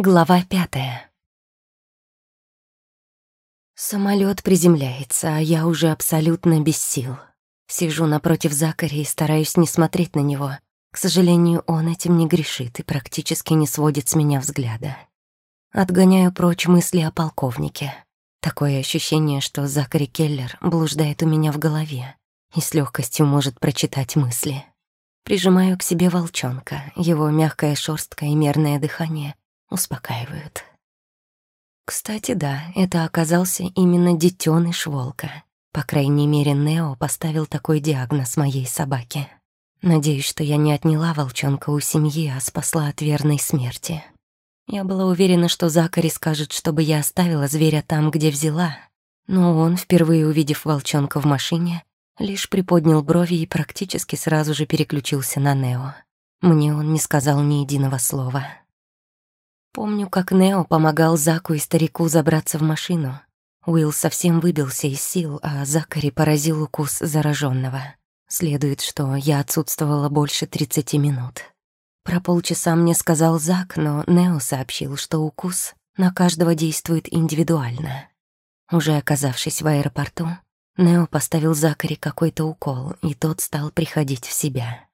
Глава пятая. Самолет приземляется, а я уже абсолютно без сил. Сижу напротив Закари и стараюсь не смотреть на него. К сожалению, он этим не грешит и практически не сводит с меня взгляда. Отгоняю прочь мысли о полковнике. Такое ощущение, что Закари Келлер блуждает у меня в голове и с легкостью может прочитать мысли. Прижимаю к себе волчонка, его мягкая шерстка и мерное дыхание успокаивают. Кстати, да, это оказался именно детёныш волка. По крайней мере, Нео поставил такой диагноз моей собаке. Надеюсь, что я не отняла волчонка у семьи, а спасла от верной смерти. Я была уверена, что Закари скажет, чтобы я оставила зверя там, где взяла. Но он, впервые увидев волчонка в машине, лишь приподнял брови и практически сразу же переключился на Нео. Мне он не сказал ни единого слова. Помню, как Нео помогал Заку и старику забраться в машину. Уилл совсем выбился из сил, а Закари поразил укус зараженного. Следует, что я отсутствовала больше 30 минут. Про полчаса мне сказал Зак, но Нео сообщил, что укус на каждого действует индивидуально. Уже оказавшись в аэропорту, Нео поставил Закари какой-то укол, и тот стал приходить в себя.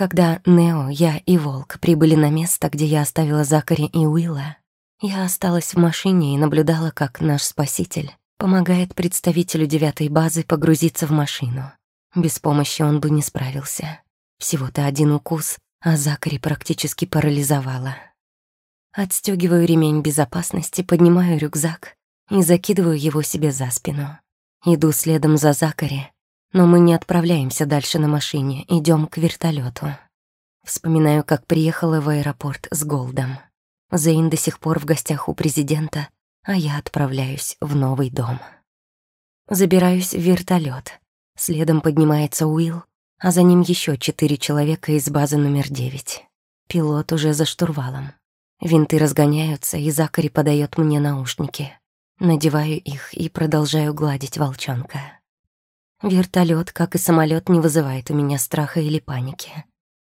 Когда Нео, я и Волк прибыли на место, где я оставила Закари и Уилла, я осталась в машине и наблюдала, как наш спаситель помогает представителю девятой базы погрузиться в машину. Без помощи он бы не справился. Всего-то один укус, а Закари практически парализовала. Отстёгиваю ремень безопасности, поднимаю рюкзак и закидываю его себе за спину. Иду следом за Закари, но мы не отправляемся дальше на машине, идем к вертолету. Вспоминаю, как приехала в аэропорт с Голдом. Зейн до сих пор в гостях у президента, а я отправляюсь в новый дом. Забираюсь в вертолет. Следом поднимается Уилл, а за ним еще четыре человека из базы номер девять. Пилот уже за штурвалом. Винты разгоняются, и Закари подает мне наушники. Надеваю их и продолжаю гладить волчонка. Вертолет, как и самолет, не вызывает у меня страха или паники.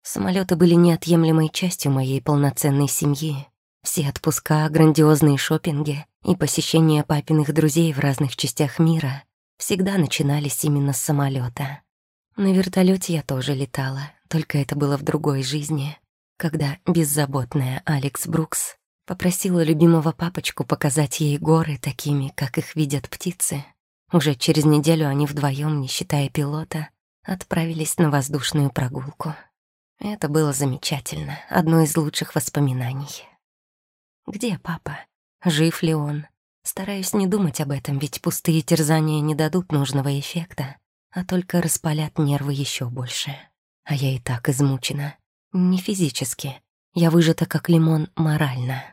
Самолеты были неотъемлемой частью моей полноценной семьи. Все отпуска, грандиозные шопинги и посещения папиных друзей в разных частях мира всегда начинались именно с самолета. На вертолете я тоже летала, только это было в другой жизни, когда беззаботная Алекс Брукс попросила любимого папочку показать ей горы такими, как их видят птицы, уже через неделю они вдвоем, не считая пилота, отправились на воздушную прогулку. Это было замечательно, одно из лучших воспоминаний. Где папа? Жив ли он? Стараюсь не думать об этом, ведь пустые терзания не дадут нужного эффекта, а только распалят нервы еще больше. А я и так измучена. Не физически. Я выжата как лимон морально.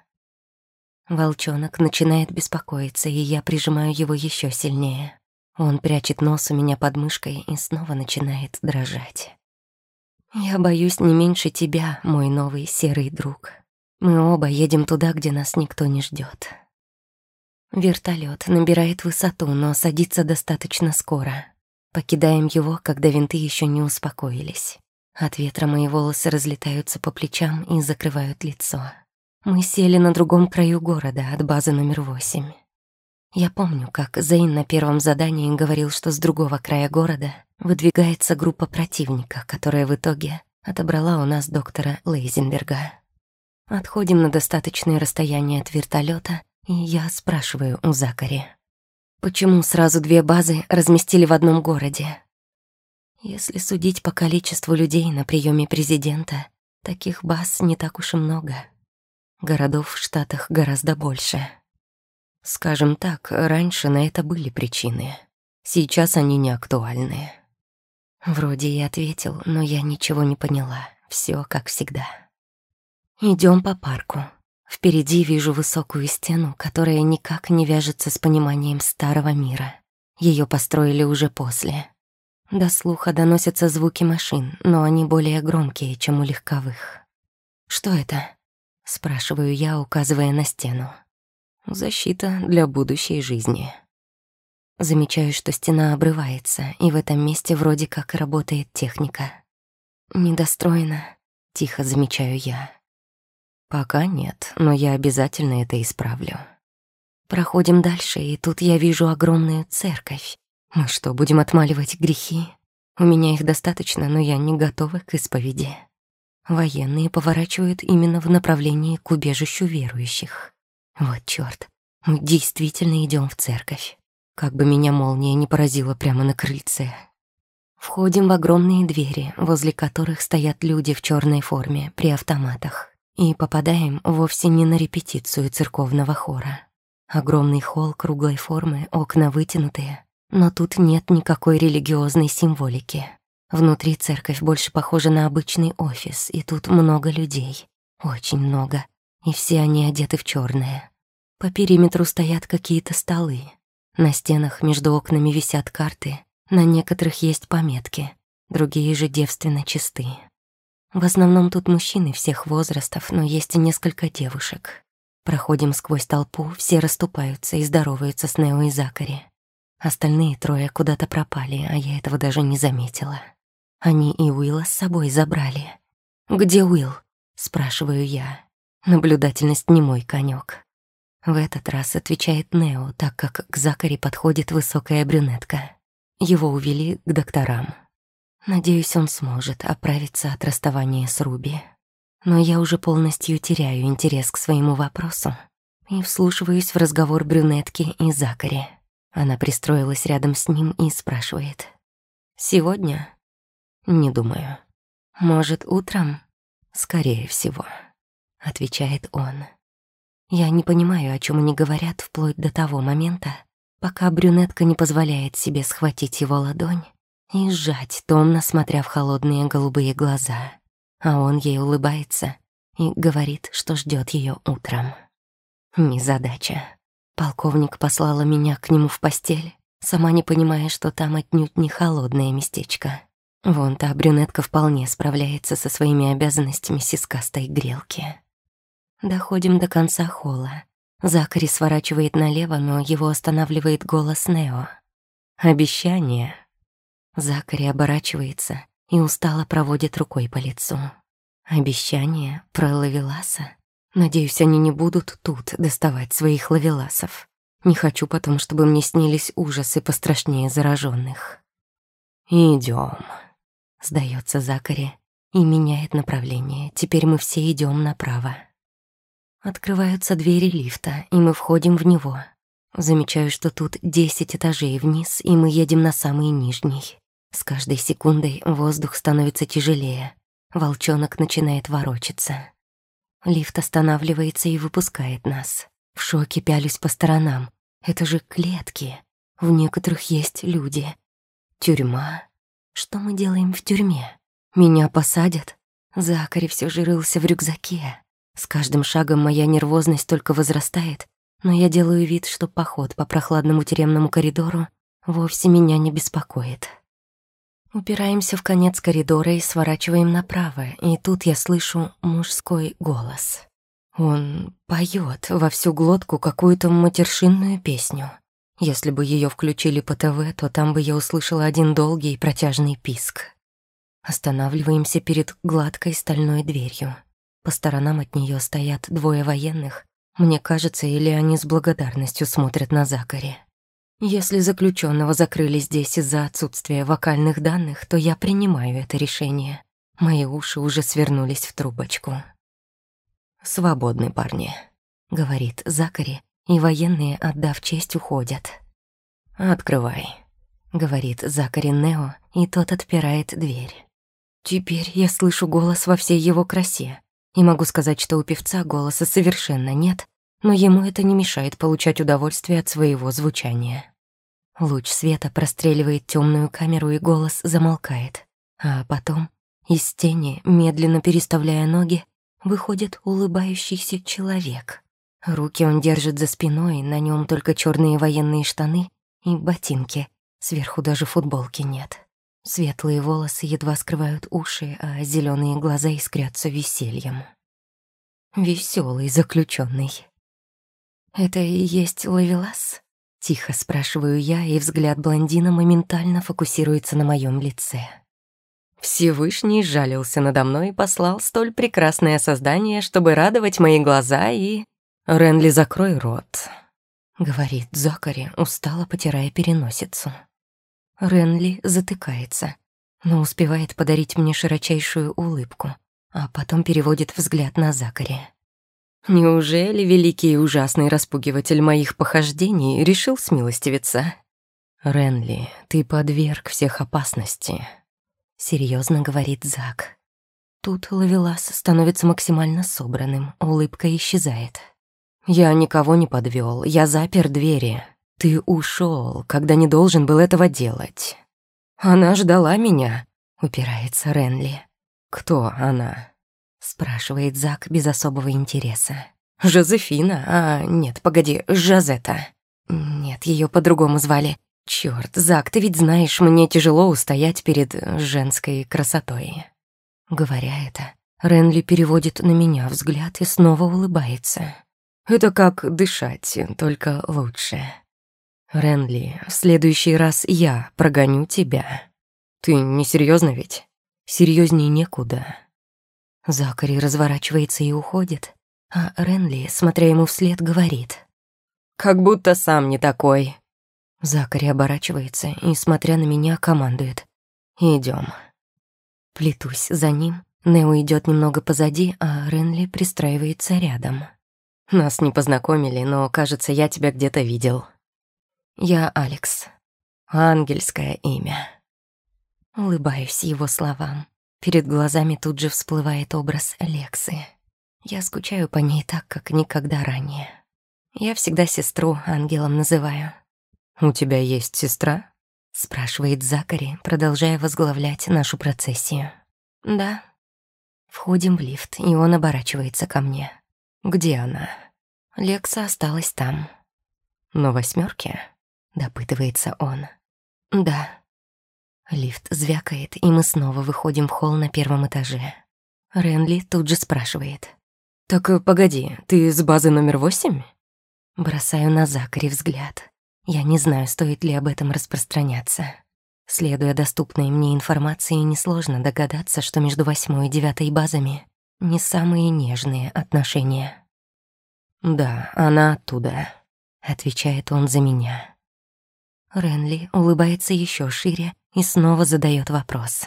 Волчонок начинает беспокоиться, и я прижимаю его еще сильнее. Он прячет нос у меня под мышкой и снова начинает дрожать. Я боюсь не меньше тебя, мой новый серый друг. Мы оба едем туда, где нас никто не ждет. Вертолет набирает высоту, но садится достаточно скоро. Покидаем его, когда винты еще не успокоились. От ветра мои волосы разлетаются по плечам и закрывают лицо. Мы сели на другом краю города от базы номер восемь. Я помню, как Зейн на первом задании говорил, что с другого края города выдвигается группа противника, которая в итоге отобрала у нас доктора Лейзенберга. Отходим на достаточное расстояние от вертолета, и я спрашиваю у Закари, почему сразу две базы разместили в одном городе? Если судить по количеству людей на приеме президента, таких баз не так уж и много. Городов в Штатах гораздо больше. Скажем так, раньше на это были причины. Сейчас они не актуальны. Вроде и ответил, но я ничего не поняла. Все как всегда. Идем по парку. Впереди вижу высокую стену, которая никак не вяжется с пониманием старого мира. Ее построили уже после. До слуха доносятся звуки машин, но они более громкие, чем у легковых. Что это? Спрашиваю я, указывая на стену. Защита для будущей жизни. Замечаю, что стена обрывается, и в этом месте вроде как работает техника. Недостроено, тихо замечаю я. Пока нет, но я обязательно это исправлю. Проходим дальше, и тут я вижу огромную церковь. Мы что, будем отмаливать грехи? У меня их достаточно, но я не готова к исповеди. Военные поворачивают именно в направлении к убежищу верующих. Вот чёрт, мы действительно идём в церковь. Как бы меня молния не поразила прямо на крыльце. Входим в огромные двери, возле которых стоят люди в чёрной форме при автоматах. И попадаем вовсе не на репетицию церковного хора. Огромный холл круглой формы, окна вытянутые, но тут нет никакой религиозной символики. Внутри церковь больше похожа на обычный офис, и тут много людей. Очень много. И все они одеты в черное. По периметру стоят какие-то столы. На стенах между окнами висят карты, на некоторых есть пометки, другие же девственно чисты. В основном тут мужчины всех возрастов, но есть и несколько девушек. Проходим сквозь толпу, все расступаются и здороваются с Нео и Закари. Остальные трое куда-то пропали, а я этого даже не заметила. Они и Уилла с собой забрали. «Где Уилл?» — спрашиваю я. Наблюдательность не мой конек. В этот раз отвечает Нео, так как к Закари подходит высокая брюнетка. Его увели к докторам. Надеюсь, он сможет оправиться от расставания с Руби но я уже полностью теряю интерес к своему вопросу и вслушиваюсь в разговор брюнетки и Закари. Она пристроилась рядом с ним и спрашивает. «Сегодня?» «Не думаю. Может, утром?» «Скорее всего», — отвечает он. Я не понимаю, о чем они говорят вплоть до того момента, пока брюнетка не позволяет себе схватить его ладонь и сжать, томно смотря в холодные голубые глаза а он ей улыбается и говорит, что ждет ее утром. Незадача. Полковник послала меня к нему в постель, сама не понимая, что там отнюдь не холодное местечко. Вон та брюнетка вполне справляется со своими обязанностями сискастой грелки. Доходим до конца холла. Закари сворачивает налево, но его останавливает голос Нео. «Обещание». Закари оборачивается и устало проводит рукой по лицу. Обещание про лавеласа. Надеюсь, они не будут тут доставать своих лавеласов. Не хочу потом, чтобы мне снились ужасы пострашнее зараженных. Идем, сдается Закари и меняет направление. Теперь мы все идем направо. Открываются двери лифта, и мы входим в него. Замечаю, что тут десять этажей вниз, и мы едем на самый нижний. С каждой секундой воздух становится тяжелее. Волчонок начинает ворочаться. Лифт останавливается и выпускает нас. В шоке пялюсь по сторонам. Это же клетки. В некоторых есть люди. Тюрьма. Что мы делаем в тюрьме? Меня посадят? Закари все же рылся в рюкзаке. С каждым шагом моя нервозность только возрастает, но я делаю вид, что поход по прохладному тюремному коридору вовсе меня не беспокоит. Упираемся в конец коридора и сворачиваем направо, и тут я слышу мужской голос. Он поет во всю глотку какую-то матершинную песню. Если бы ее включили по ТВ, то там бы я услышала один долгий протяжный писк. Останавливаемся перед гладкой стальной дверью. По сторонам от нее стоят двое военных. Мне кажется, или они с благодарностью смотрят на Закари. Если заключенного закрыли здесь из-за отсутствия вокальных данных, то я принимаю это решение. Мои уши уже свернулись в трубочку. «Свободны парни», — говорит Закари, и военные, отдав честь, уходят. «Открывай», — говорит Закари Нео, и тот отпирает дверь. Теперь я слышу голос во всей его красе, и могу сказать, что у певца голоса совершенно нет, но ему это не мешает получать удовольствие от своего звучания. Луч света простреливает темную камеру, и голос замолкает. А потом из тени, медленно переставляя ноги, выходит улыбающийся человек. Руки он держит за спиной, на нем только черные военные штаны и ботинки. Сверху даже футболки нет. Светлые волосы едва скрывают уши, а зеленые глаза искрятся весельем. Веселый заключенный. «Это и есть Лавелас?» Тихо спрашиваю я, и взгляд блондина моментально фокусируется на моем лице. Всевышний жалился надо мной и послал столь прекрасное создание, чтобы радовать мои глаза и... «Ренли, закрой рот», — говорит Закари, устало потирая переносицу. Ренли затыкается, но успевает подарить мне широчайшую улыбку, а потом переводит взгляд на Закари. Неужели великий и ужасный распугиватель моих похождений решил смилостивиться? Ренли, ты подверг всех опасности, серьезно говорит Зак. Тут Лавелас становится максимально собранным, улыбка исчезает. Я никого не подвел, я запер двери. Ты ушел, когда не должен был этого делать. Она ждала меня, упирается Ренли. Кто она? спрашивает Зак без особого интереса. Жозефина? А, нет, погоди, Жазета. Нет, ее по-другому звали. Черт, Зак, ты ведь знаешь, мне тяжело устоять перед женской красотой. Говоря это, Ренли переводит на меня взгляд и снова улыбается. Это как дышать, только лучше. Ренли, в следующий раз я прогоню тебя. Ты не серьезно ведь? Серьезнее некуда. Закари разворачивается и уходит, а Ренли, смотря ему вслед, говорит. «Как будто сам не такой». Закари оборачивается и, смотря на меня, командует. Идем. Плетусь за ним, Нео идет немного позади, а Ренли пристраивается рядом. Нас не познакомили, но, кажется, я тебя где-то видел. Я Алекс. Ангельское имя. Улыбаюсь его словам. Перед глазами тут же всплывает образ Лексы. Я скучаю по ней так, как никогда ранее. Я всегда сестру ангелом называю. «У тебя есть сестра?» — спрашивает Закари, продолжая возглавлять нашу процессию. «Да». Входим в лифт, и он оборачивается ко мне. «Где она?» Лекса осталась там. «На восьмерке? допытывается он. «Да». Лифт звякает, и мы снова выходим в холл на первом этаже. Ренли тут же спрашивает. «Так э, погоди, ты с базы номер восемь?» Бросаю на Закари взгляд. Я не знаю, стоит ли об этом распространяться. Следуя доступной мне информации, несложно догадаться, что между восьмой и девятой базами не самые нежные отношения. «Да, она оттуда», — отвечает он за меня. Ренли улыбается еще шире и снова задает вопрос.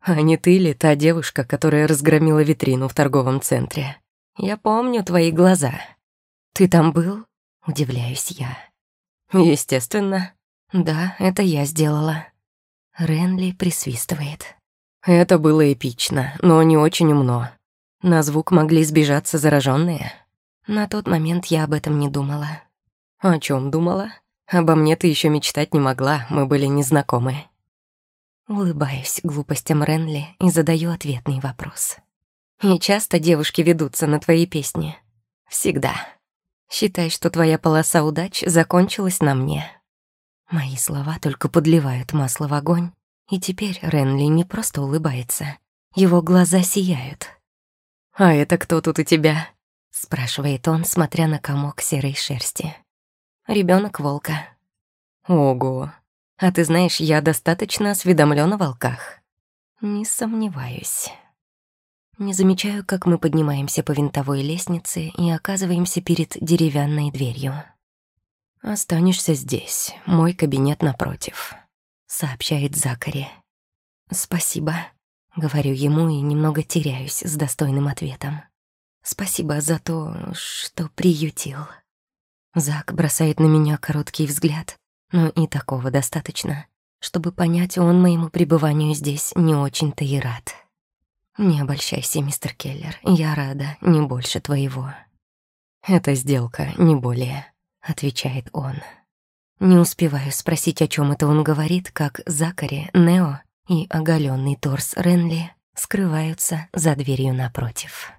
«А не ты ли та девушка, которая разгромила витрину в торговом центре? Я помню твои глаза. Ты там был?» — удивляюсь я. «Естественно. Да, это я сделала». Ренли присвистывает. Это было эпично, но не очень умно. На звук могли сбежаться зараженные. На тот момент я об этом не думала. О чем думала? Обо мне ты еще мечтать не могла, мы были незнакомы. Улыбаюсь глупостям Ренли и задаю ответный вопрос. И часто девушки ведутся на твои песни? Всегда. Считай, что твоя полоса удач закончилась на мне. Мои слова только подливают масло в огонь, и теперь Ренли не просто улыбается. Его глаза сияют. «А это кто тут у тебя?» спрашивает он, смотря на комок серой шерсти. Ребенок волка. Ого. А ты знаешь, я достаточно осведомлен о волках. Не сомневаюсь. Не замечаю, как мы поднимаемся по винтовой лестнице и оказываемся перед деревянной дверью. «Останешься здесь, мой кабинет напротив», — сообщает Закари. «Спасибо», — говорю ему и немного теряюсь с достойным ответом. Спасибо за то, что приютил. Зак бросает на меня короткий взгляд, но и такого достаточно, чтобы понять, он моему пребыванию здесь не очень-то и рад. Не обольщайся, мистер Келлер, я рада не больше твоего. Это сделка, не более, отвечает он. Не успеваю спросить, о чем это он говорит, как Закари, Нео и оголенный торс Ренли скрываются за дверью напротив.